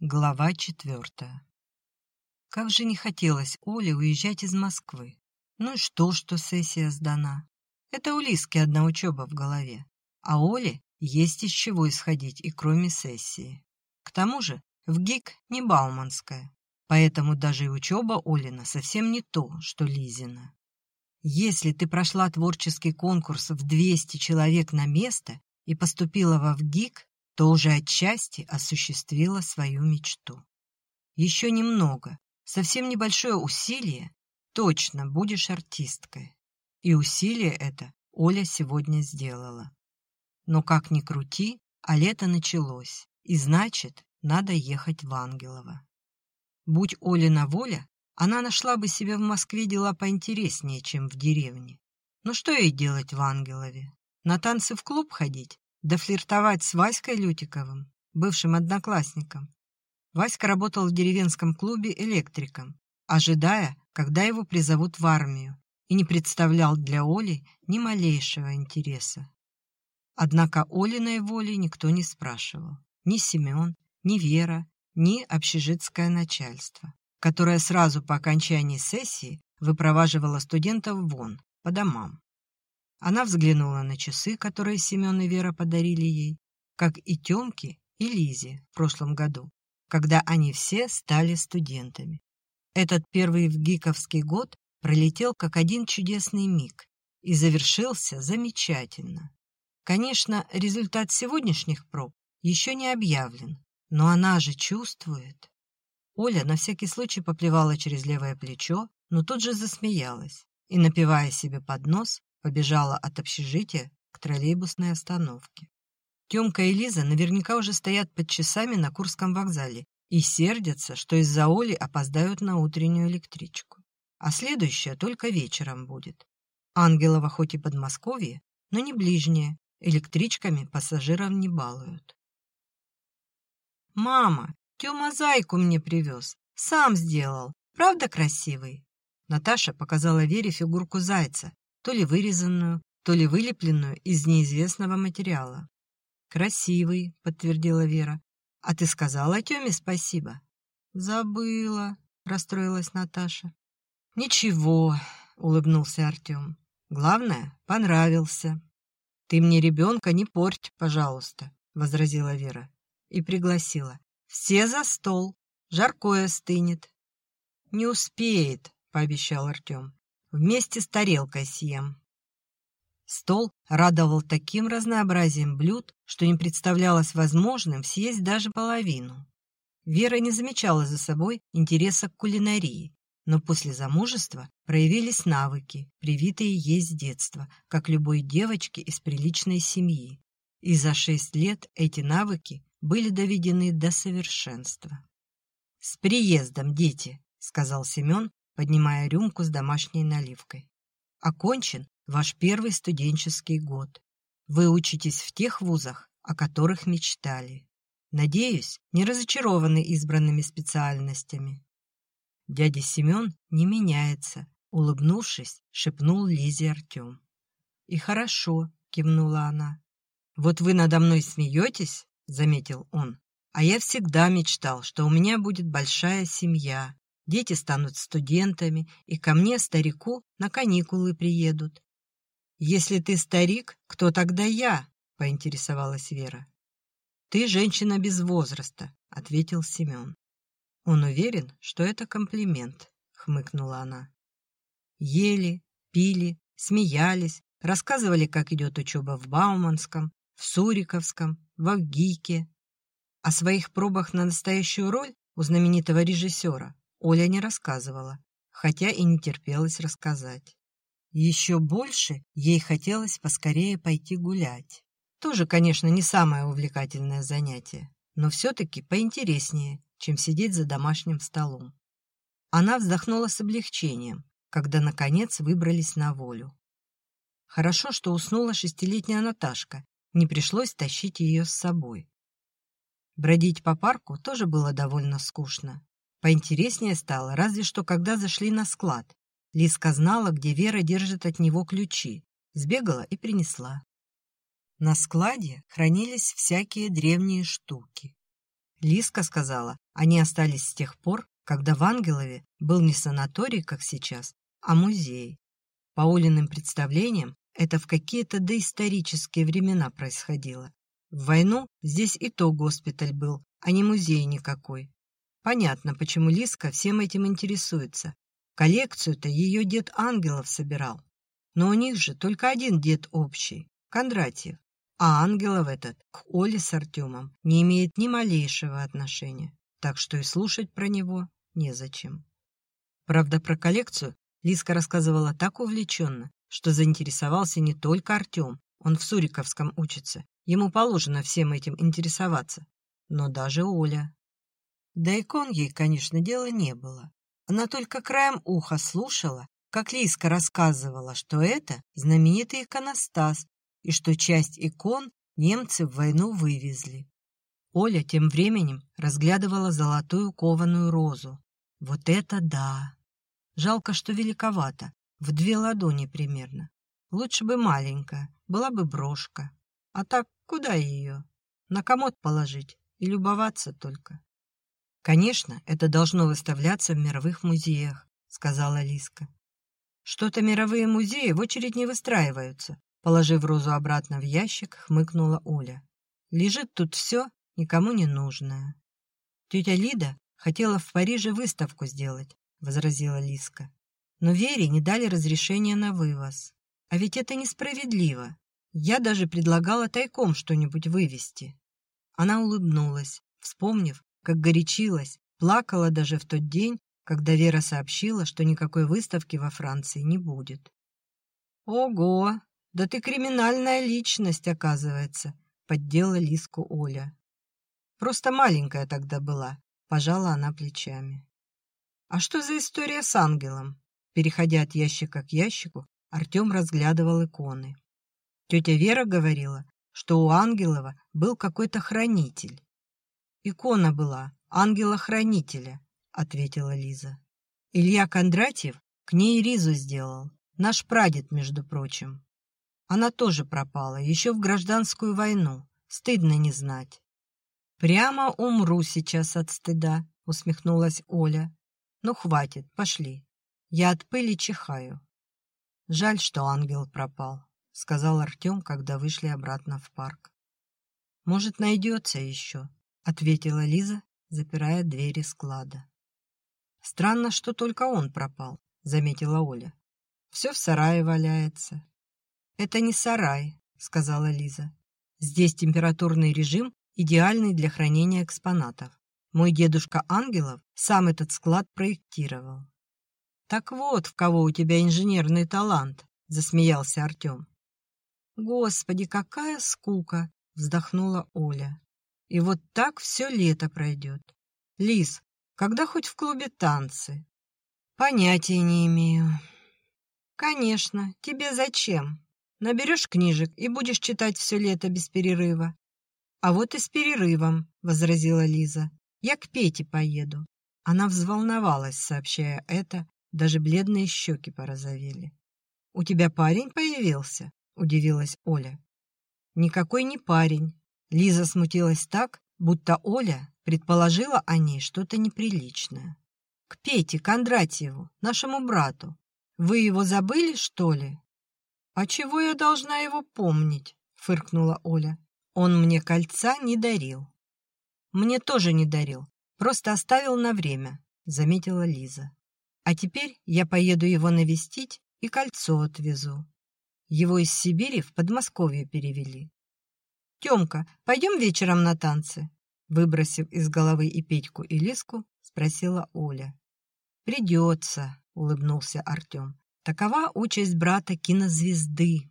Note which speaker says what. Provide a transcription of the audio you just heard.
Speaker 1: Глава четвертая. Как же не хотелось Оле уезжать из Москвы. Ну и что, что сессия сдана? Это у Лиски одна учеба в голове. А Оле есть из чего исходить и кроме сессии. К тому же в ГИК не Бауманская, поэтому даже и учеба Олина совсем не то, что Лизина. Если ты прошла творческий конкурс в 200 человек на место и поступила во ВГИК, то уже отчасти осуществила свою мечту. Еще немного, совсем небольшое усилие, точно будешь артисткой. И усилие это Оля сегодня сделала. Но как ни крути, а лето началось, и значит, надо ехать в Ангелово. Будь Олина воля, она нашла бы себе в Москве дела поинтереснее, чем в деревне. Но что ей делать в Ангелове? На танцы в клуб ходить? Да флиртовать с Васькой Лютиковым, бывшим одноклассником. Васька работал в деревенском клубе электриком, ожидая, когда его призовут в армию, и не представлял для Оли ни малейшего интереса. Однако Олиной воли никто не спрашивал. Ни Семен, ни Вера, ни общежитское начальство, которое сразу по окончании сессии выпроваживало студентов вон, по домам. Она взглянула на часы, которые Семен и Вера подарили ей, как и Тёмке и Лизе в прошлом году, когда они все стали студентами. Этот первый в ГИКовский год пролетел как один чудесный миг и завершился замечательно. Конечно, результат сегодняшних проб еще не объявлен, но она же чувствует. Оля на всякий случай поплевала через левое плечо, но тут же засмеялась и, напивая себе под нос, побежала от общежития к троллейбусной остановке. Тёмка и Лиза наверняка уже стоят под часами на Курском вокзале и сердятся, что из-за Оли опоздают на утреннюю электричку. А следующая только вечером будет. Ангелова хоть и Подмосковье, но не ближнее, электричками пассажиров не балуют. «Мама, Тёма зайку мне привез, сам сделал, правда красивый?» Наташа показала Вере фигурку зайца, то ли вырезанную, то ли вылепленную из неизвестного материала. «Красивый», — подтвердила Вера. «А ты сказала Тёме спасибо?» «Забыла», — расстроилась Наташа. «Ничего», — улыбнулся Артём. «Главное, понравился». «Ты мне ребенка не порть, пожалуйста», — возразила Вера и пригласила. «Все за стол, жаркое стынет». «Не успеет», — пообещал Артём. Вместе с тарелкой съем. Стол радовал таким разнообразием блюд, что не представлялось возможным съесть даже половину. Вера не замечала за собой интереса к кулинарии, но после замужества проявились навыки, привитые ей с детства, как любой девочке из приличной семьи. И за шесть лет эти навыки были доведены до совершенства. «С приездом, дети!» — сказал Семен, поднимая рюмку с домашней наливкой. «Окончен ваш первый студенческий год. Вы учитесь в тех вузах, о которых мечтали. Надеюсь, не разочарованы избранными специальностями». Дядя Семен не меняется, улыбнувшись, шепнул Лизе Артем. «И хорошо», — кивнула она. «Вот вы надо мной смеетесь», — заметил он, «а я всегда мечтал, что у меня будет большая семья, дети станут студентами, и ко мне, старику, на каникулы приедут. «Если ты старик, кто тогда я?» — поинтересовалась Вера. «Ты женщина без возраста», — ответил Семен. «Он уверен, что это комплимент», — хмыкнула она. Ели, пили, смеялись, рассказывали, как идет учеба в Бауманском, в Суриковском, в Авгике. О своих пробах на настоящую роль у знаменитого режиссера Оля не рассказывала, хотя и не терпелось рассказать. Еще больше ей хотелось поскорее пойти гулять. Тоже, конечно, не самое увлекательное занятие, но все-таки поинтереснее, чем сидеть за домашним столом. Она вздохнула с облегчением, когда, наконец, выбрались на волю. Хорошо, что уснула шестилетняя Наташка, не пришлось тащить ее с собой. Бродить по парку тоже было довольно скучно. Поинтереснее стало, разве что когда зашли на склад. Лиска знала, где Вера держит от него ключи. Сбегала и принесла. На складе хранились всякие древние штуки. Лиска сказала, они остались с тех пор, когда в Ангелове был не санаторий, как сейчас, а музей. По Олиным представлениям, это в какие-то доисторические времена происходило. В войну здесь и то госпиталь был, а не музей никакой. Понятно, почему Лиска всем этим интересуется. Коллекцию-то ее дед Ангелов собирал. Но у них же только один дед общий – Кондратьев. А Ангелов этот к Оле с Артемом не имеет ни малейшего отношения, так что и слушать про него незачем. Правда, про коллекцию Лиска рассказывала так увлеченно, что заинтересовался не только Артем, он в Суриковском учится, ему положено всем этим интересоваться, но даже Оля. Да икон ей, конечно, дела не было. Она только краем уха слушала, как Лиска рассказывала, что это знаменитый иконостас, и что часть икон немцы в войну вывезли. Оля тем временем разглядывала золотую кованую розу. Вот это да! Жалко, что великовато, в две ладони примерно. Лучше бы маленькая, была бы брошка. А так куда ее? На комод положить и любоваться только. Конечно, это должно выставляться в мировых музеях, сказала Лиска. Что-то мировые музеи в очередь не выстраиваются, Положив розу обратно в ящик, хмыкнула Оля. Лежит тут все, никому не нужное. Тетя Лида хотела в Париже выставку сделать, возразила Лиска. Но Вере не дали разрешения на вывоз. А ведь это несправедливо. Я даже предлагала тайком что-нибудь вывести. Она улыбнулась, вспомнив, как горячилась, плакала даже в тот день, когда Вера сообщила, что никакой выставки во Франции не будет. «Ого!» «Да ты криминальная личность, оказывается», — поддела Лиску Оля. «Просто маленькая тогда была», — пожала она плечами. «А что за история с ангелом?» Переходя от ящика к ящику, Артем разглядывал иконы. Тетя Вера говорила, что у Ангелова был какой-то хранитель. «Икона была, ангела-хранителя», — ответила Лиза. «Илья Кондратьев к ней ризу сделал, наш прадед, между прочим. Она тоже пропала, еще в гражданскую войну. Стыдно не знать. «Прямо умру сейчас от стыда», — усмехнулась Оля. «Ну, хватит, пошли. Я от пыли чихаю». «Жаль, что ангел пропал», — сказал Артем, когда вышли обратно в парк. «Может, найдется еще», — ответила Лиза, запирая двери склада. «Странно, что только он пропал», — заметила Оля. «Все в сарае валяется, «Это не сарай», — сказала Лиза. «Здесь температурный режим, идеальный для хранения экспонатов. Мой дедушка Ангелов сам этот склад проектировал». «Так вот, в кого у тебя инженерный талант», — засмеялся Артем. «Господи, какая скука!» — вздохнула Оля. «И вот так все лето пройдет. Лиз, когда хоть в клубе танцы?» «Понятия не имею». «Конечно, тебе зачем?» Наберешь книжек и будешь читать все лето без перерыва. А вот и с перерывом, возразила Лиза. Я к Пете поеду. Она взволновалась, сообщая это, даже бледные щеки порозовели. «У тебя парень появился?» – удивилась Оля. «Никакой не парень». Лиза смутилась так, будто Оля предположила о ней что-то неприличное. «К Пете Кондратьеву, нашему брату. Вы его забыли, что ли?» «А чего я должна его помнить?» — фыркнула Оля. «Он мне кольца не дарил». «Мне тоже не дарил, просто оставил на время», — заметила Лиза. «А теперь я поеду его навестить и кольцо отвезу. Его из Сибири в Подмосковье перевели». «Тёмка, пойдем вечером на танцы?» Выбросив из головы и Петьку, и Лиску, спросила Оля. «Придется», — улыбнулся Артем. Такова участь брата кинозвезды.